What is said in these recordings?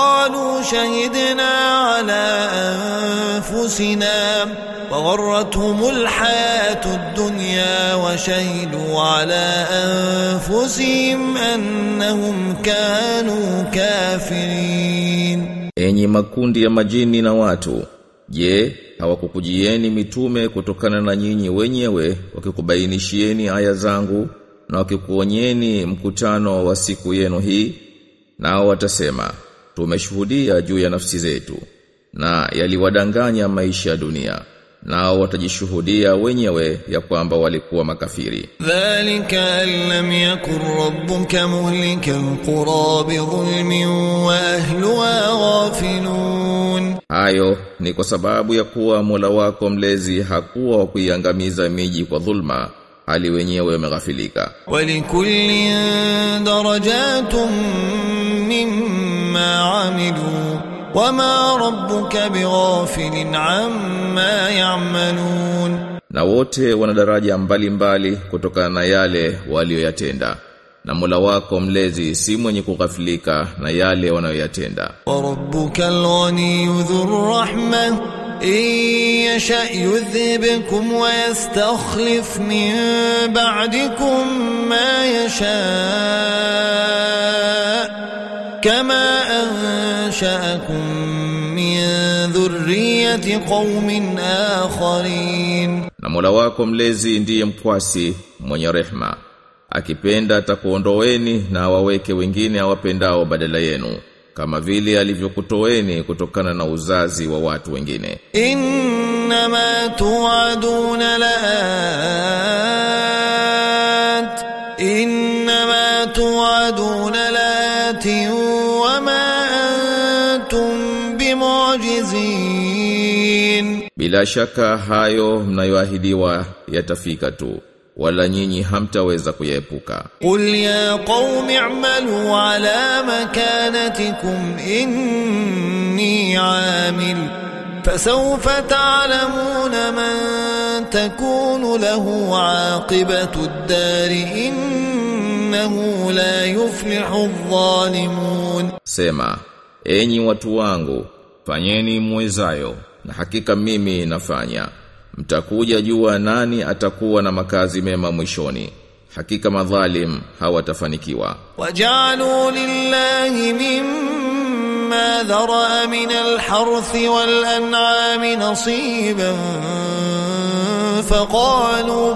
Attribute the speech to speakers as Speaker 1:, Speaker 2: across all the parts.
Speaker 1: قالوا شهدنا على أنفسنا وغرتهم الحياة الدنيا وشهدوا على أنفسهم أنهم كانوا كافرين
Speaker 2: Enyi makundi ya majini na watu, je, hawakukujieni mitume kutokana na nyinyi wenyewe wakikubainishieni aya zangu na wakikuonyeni mkutano wa siku yenu hii? Nao watasema, tumeshuhudia juu ya nafsi zetu na yaliwadanganya maisha ya dunia nao watajishuhudia wenyewe ya kwamba walikuwa makafiri.
Speaker 1: Dhalika allam yakun rabbuka muhlika alqura bidhulmin wa ahliha ghafilun.
Speaker 2: Ayo ni kwa sababu ya kuwa Mola wako mlezi hakuwa wa kuiangamiza miji kwa dhulma hali wenyewe wameghafilika.
Speaker 1: Walikulli darajatun عملوا وما ربك بغافل عما يعملون
Speaker 2: Na wote wana daraja mbalimbali kutokana na yale walioyatenda. Na Mola wako mlezi si mwenye kughafilika na yale wanayoyatenda.
Speaker 1: وربك الغني ذو الرحمة إن يشأ يذهبكم ويستخلف من بعدكم ما يشاء كما أنشأكم من ذرية قوم آخرين
Speaker 2: Na Mola wako mlezi ndiye mkwasi mwenye rehma. Akipenda atakuondoeni na waweke wengine awapendao badala yenu kama vile alivyokutoeni kutokana na uzazi wa watu wengine.
Speaker 1: إنما توعدون لآت إنما توعدون لآت وما أنتم بمعجزين
Speaker 2: Bila shaka hayo mnayoahidiwa yatafika tu wala nyinyi hamtaweza kuyaepuka.
Speaker 1: قل يا قوم اعملوا على مكانتكم إني عامل فسوف تعلمون من تكون له عاقبة الدار إنه لا يفلح الظالمون
Speaker 2: Sema, enyi watu wangu, fanyeni mwezayo na hakika mimi nafanya. Mtakuja jua nani atakuwa na makazi mema mwishoni. Hakika madhalim hawatafanikiwa.
Speaker 1: وجعلوا لله مما ذرأ من الحرث والأنعام نصيبا فقالوا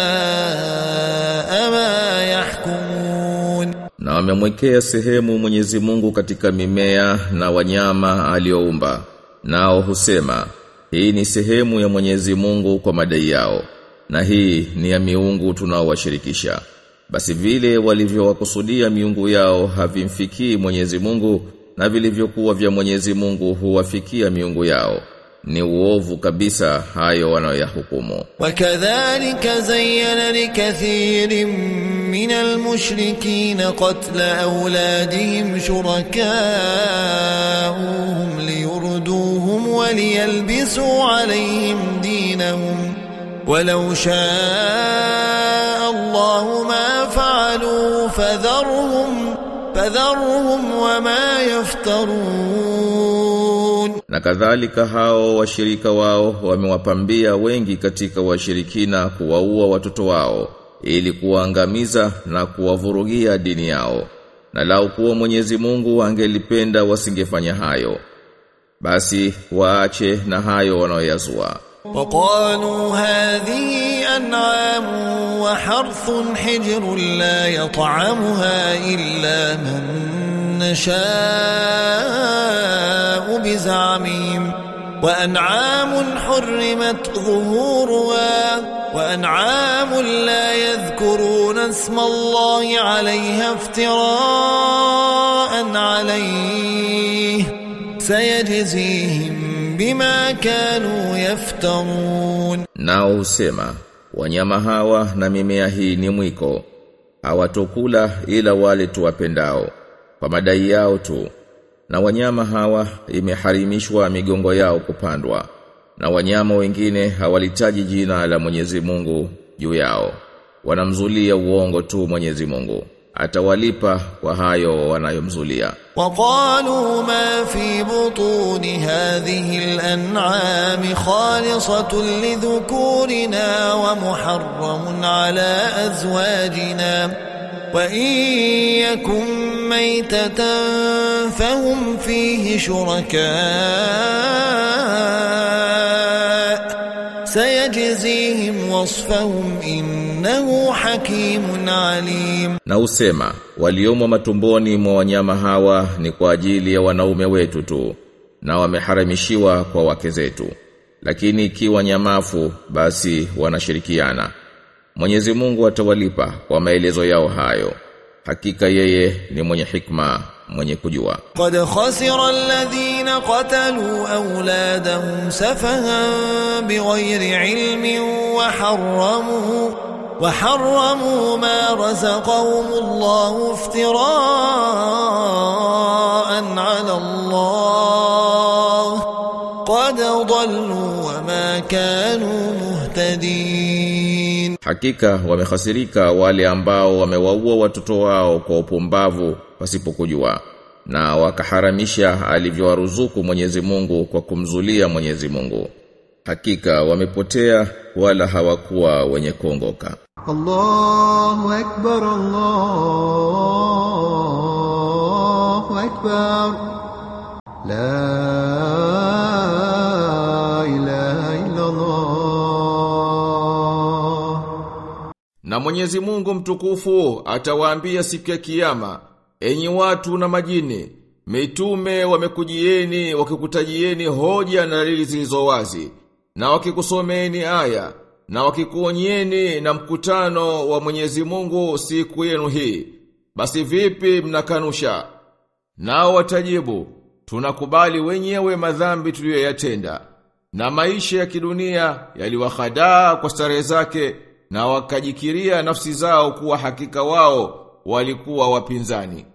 Speaker 2: amemwekea sehemu Mwenyezi Mungu katika mimea na wanyama alioumba nao husema hii ni sehemu ya Mwenyezi Mungu kwa madai yao na hii ni ya miungu tunaowashirikisha. Basi vile walivyowakusudia miungu yao havimfikii Mwenyezi Mungu na vilivyokuwa vya Mwenyezi Mungu huwafikia miungu yao. Ni uovu kabisa hayo wanayohukumu
Speaker 1: wakadhalika zayyana likathirin من المشركين قتل أولادهم شركاؤهم ليردوهم وليلبسوا عليهم دينهم. ولو شاء الله ما فعلوا فذرهم فذرهم وما يفترون.
Speaker 2: Na kadhalika hao washirika wao wamewapambia wengi katika washirikina kuwaua watoto wao. ili kuwaangamiza na kuwavurugia dini yao. Na lau kuwa Mwenyezi Mungu angelipenda wasingefanya hayo. Basi waache na hayo wanaoyazua.
Speaker 1: وقالوا هذه أنعام وحرث حجر لا يطعمها إلا من نشاء بزعمهم وأنعام حرمت ظهورها وأنعام لا يذكرون اسم الله عليها افتراء عليه سيجزيهم بما كانوا يفترون
Speaker 2: Nao husema, wanyama hawa na mimea hii ni mwiko. Hawatokula ila wale tuwapendao, kwa madai yao tu. Na wanyama hawa imeharimishwa migongo yao kupandwa. Na wanyama wengine hawalitaji jina la Mwenyezi Mungu juu yao. Wanamzulia uongo tu Mwenyezi Mungu. Atawalipa kwa hayo wanayomzulia.
Speaker 1: وقالوا ما في بطون هذه الأنعام خالصة لذكورنا ومحرم على أزواجنا وإن يكن ميتة فهم فيه شركاء sayajizihim wasfahum innahu hakimun alim.
Speaker 2: Na usema waliomo matumboni mwa wanyama hawa ni kwa ajili ya wanaume wetu tu na wameharamishiwa kwa wake zetu. Lakini ikiwa nyamafu basi wanashirikiana. Mwenyezi Mungu atawalipa kwa maelezo yao hayo. Hakika yeye ni mwenye hikma. mwenye kujua.
Speaker 1: قد خسر الذين قتلوا أولادهم سفها بغير علم وحرموا وحرموا ما رزقهم الله افتراء على الله قد ضلوا وما كانوا مهتدين
Speaker 2: Hakika wamehasirika wale ambao wamewaua watoto wao kwa upumbavu pasipokujua na wakaharamisha alivyowaruzuku Mwenyezi Mungu kwa kumzulia Mwenyezi Mungu. Hakika wamepotea wala hawakuwa wenye kuongoka.
Speaker 3: Allahu akbar Allahu akbar
Speaker 2: La Mwenyezi Mungu mtukufu atawaambia siku ya kiyama, enyi watu na majini, mitume wamekujieni wakikutajieni hoja na dalili zilizo wazi, na wakikusomeni aya, na wakikuonyeni na mkutano wa Mwenyezi Mungu siku yenu hii. Basi vipi mnakanusha? Nao watajibu, tunakubali wenyewe madhambi tuliyoyatenda. Na maisha ya kidunia yaliwahadaa kwa starehe zake na wakajikiria nafsi zao kuwa hakika wao walikuwa wapinzani.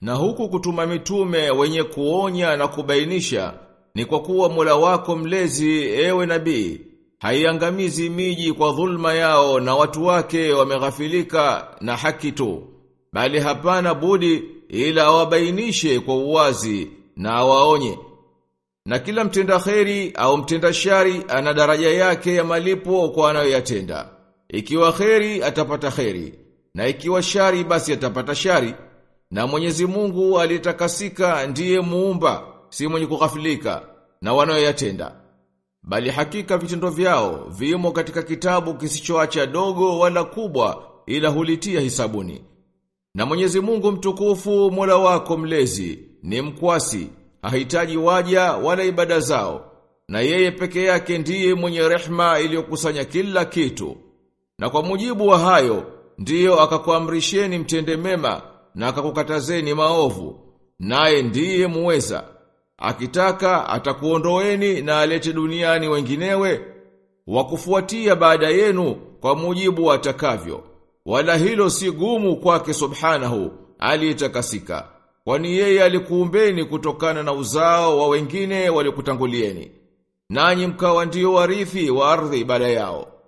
Speaker 2: Na huku kutuma mitume wenye kuonya na kubainisha ni kwa kuwa Mola wako mlezi ewe nabii haiangamizi miji kwa dhulma yao na watu wake wameghafilika na haki tu bali hapana budi ila awabainishe kwa uwazi na awaonye na kila mtenda kheri au mtenda shari ana daraja yake ya malipo kwa anayoyatenda. Ikiwa kheri atapata kheri, na ikiwa shari basi atapata shari. Na Mwenyezi Mungu aliyetakasika ndiye muumba, si mwenye kughafilika na wanayoyatenda. Bali hakika vitendo vyao vimo katika kitabu kisichoacha dogo wala kubwa ila hulitia hisabuni. Na Mwenyezi Mungu mtukufu Mola wako mlezi ni mkwasi, hahitaji waja wala ibada zao. Na yeye peke yake ndiye mwenye rehma iliyokusanya kila kitu. Na kwa mujibu wa hayo, ndiyo akakuamrisheni mtende mema na akakukatazeni maovu. Naye ndiye muweza. Akitaka atakuondoeni na alete duniani wenginewe wakufuatia baada yenu kwa mujibu atakavyo. Wala hilo si gumu kwake subhanahu aliyetakasika. Kwani yeye alikuumbeni kutokana na uzao wa wengine walikutangulieni. Nanyi mkawa ndio warithi wa ardhi baada yao.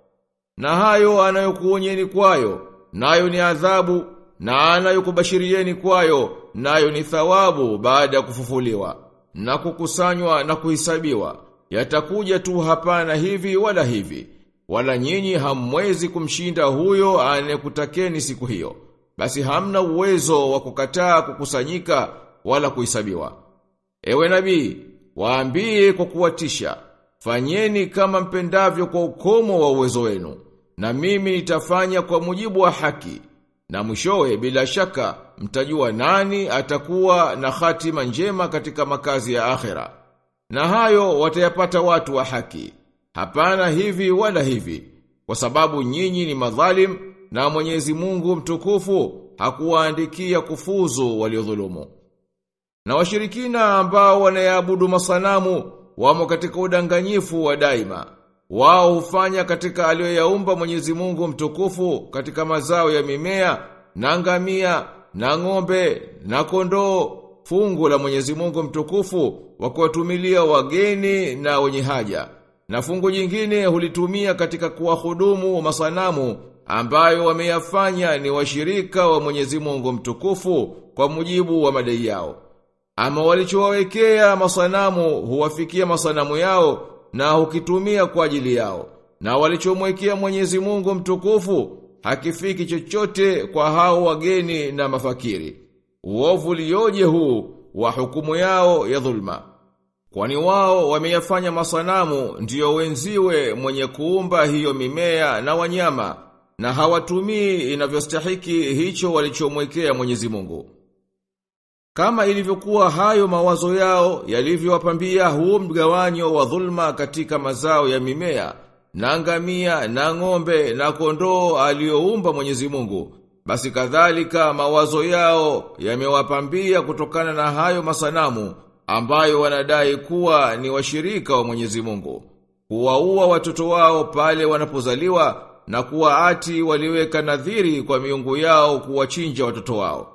Speaker 2: Na hayo anayokuonyeni kwayo, nayo ni adhabu, na anayokubashirieni kwayo, nayo ni thawabu baada ya kufufuliwa, na kukusanywa na kuhisabiwa. Yatakuja tu hapana hivi wala hivi, wala nyinyi hamwezi kumshinda huyo anayekutakeni siku hiyo. Basi hamna uwezo wa kukataa kukusanyika wala kuhisabiwa. Ewe nabii, waambie kwa kuwatisha, fanyeni kama mpendavyo kwa ukomo wa uwezo wenu. na mimi nitafanya kwa mujibu wa haki. Na mwishowe bila shaka mtajua nani atakuwa na hatima njema katika makazi ya akhera. Na hayo watayapata watu wa haki. Hapana hivi wala hivi. Kwa sababu nyinyi ni madhalim na Mwenyezi Mungu mtukufu hakuwaandikia kufuzu waliodhulumu. Na washirikina ambao wanayaabudu masanamu wamo katika udanganyifu wa daima. Wao hufanya katika aliyoyaumba Mwenyezi Mungu mtukufu katika mazao ya mimea, na ngamia, na ng'ombe, na kondoo, fungu la Mwenyezi Mungu mtukufu wa kuwatumilia wageni na wenye haja. Na fungu jingine hulitumia katika kuwahudumu masanamu ambayo wameyafanya ni washirika wa Mwenyezi Mungu mtukufu kwa mujibu wa madai yao. Ama walichowawekea masanamu huwafikia masanamu yao na hukitumia kwa ajili yao. Na walichomwekea Mwenyezi Mungu mtukufu hakifiki chochote kwa hao wageni na mafakiri. Uovu lioje huu wa hukumu yao ya dhulma. Kwani wao wameyafanya masanamu ndiyo wenziwe mwenye kuumba hiyo mimea na wanyama na hawatumii inavyostahiki hicho walichomwekea Mwenyezi Mungu. Kama ilivyokuwa hayo mawazo yao yalivyowapambia huo mgawanyo wa dhulma katika mazao ya mimea, na ngamia, na ng'ombe, na kondoo aliyoumba Mwenyezi Mungu, basi kadhalika mawazo yao yamewapambia kutokana na hayo masanamu ambayo wanadai kuwa ni washirika wa Mwenyezi Mungu. Kuwaua watoto wao pale wanapozaliwa na kuwaati waliweka nadhiri kwa miungu yao kuwachinja watoto wao.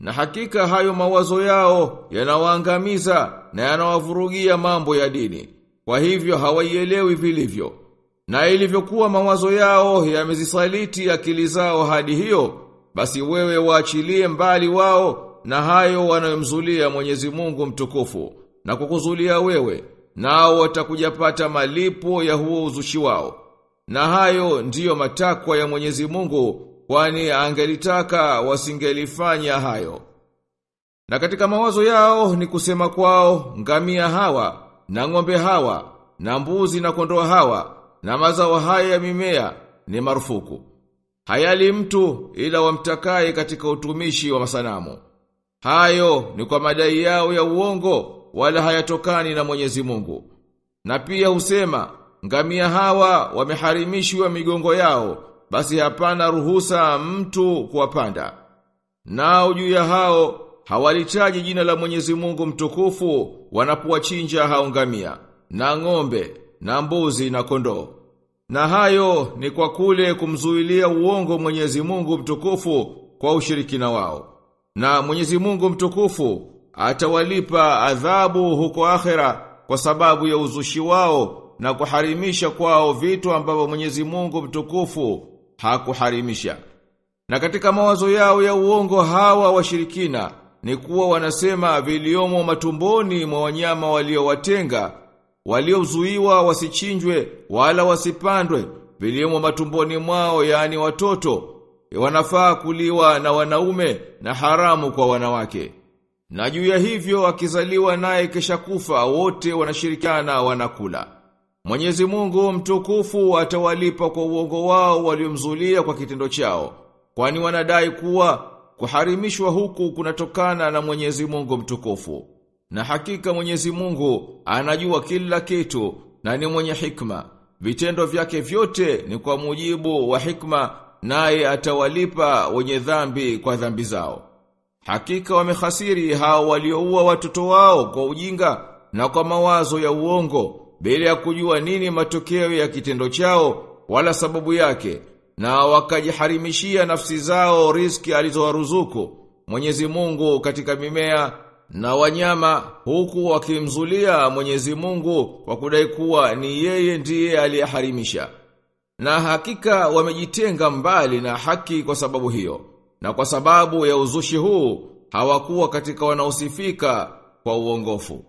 Speaker 2: Na hakika hayo mawazo yao yanawaangamiza na yanawavurugia mambo ya dini. Kwa hivyo hawaielewi vilivyo. Na ilivyokuwa mawazo yao yamezisaliti akili zao hadi hiyo, basi wewe waachilie mbali wao na hayo wanayomzulia Mwenyezi Mungu mtukufu na kukuzulia wewe, nao watakujapata malipo ya huo uzushi wao. Na hayo ndiyo matakwa ya Mwenyezi Mungu kwani angelitaka wasingelifanya hayo. Na katika mawazo yao ni kusema kwao ngamia hawa, na ng'ombe hawa, na mbuzi na kondoa hawa, na mazao haya ya mimea ni marufuku. Hayali mtu ila wamtakaye katika utumishi wa masanamu. Hayo ni kwa madai yao ya uongo wala hayatokani na Mwenyezi Mungu. Na pia husema ngamia hawa wameharimishwa migongo yao basi hapana ruhusa mtu kuwapanda. Nao juu ya hao hawalichaji jina la Mwenyezi Mungu mtukufu wanapowachinja hao ngamia na ng'ombe na mbuzi na kondoo. Na hayo ni kwa kule kumzuilia uongo Mwenyezi Mungu mtukufu kwa ushirikina wao. Na Mwenyezi Mungu mtukufu atawalipa adhabu huko akhera kwa sababu ya uzushi wao na kuharimisha kwao vitu ambavyo Mwenyezi Mungu mtukufu hakuharimisha. Na katika mawazo yao ya uongo hawa washirikina ni kuwa wanasema viliomo matumboni mwa wanyama waliowatenga, waliozuiwa wasichinjwe wala wasipandwe, viliomo matumboni mwao yaani watoto, wanafaa kuliwa na wanaume na haramu kwa wanawake. Na juu ya hivyo akizaliwa naye kesha kufa wote wanashirikiana wanakula. Mwenyezi Mungu mtukufu atawalipa kwa uongo wao waliomzulia kwa kitendo chao. Kwani wanadai kuwa kuharimishwa huku kunatokana na Mwenyezi Mungu mtukufu. Na hakika Mwenyezi Mungu anajua kila kitu na ni mwenye hikma. Vitendo vyake vyote ni kwa mujibu wa hikma naye atawalipa wenye dhambi kwa dhambi zao. Hakika wamehasiri hao walioua watoto wao kwa ujinga na kwa mawazo ya uongo bila ya kujua nini matokeo ya kitendo chao wala sababu yake na wakajiharimishia nafsi zao riski alizowaruzuku Mwenyezi Mungu katika mimea na wanyama huku wakimzulia Mwenyezi Mungu kwa kudai kuwa ni yeye ndiye aliyeharimisha. Na hakika wamejitenga mbali na haki kwa sababu hiyo. Na kwa sababu ya uzushi huu hawakuwa katika wanaosifika kwa uongofu.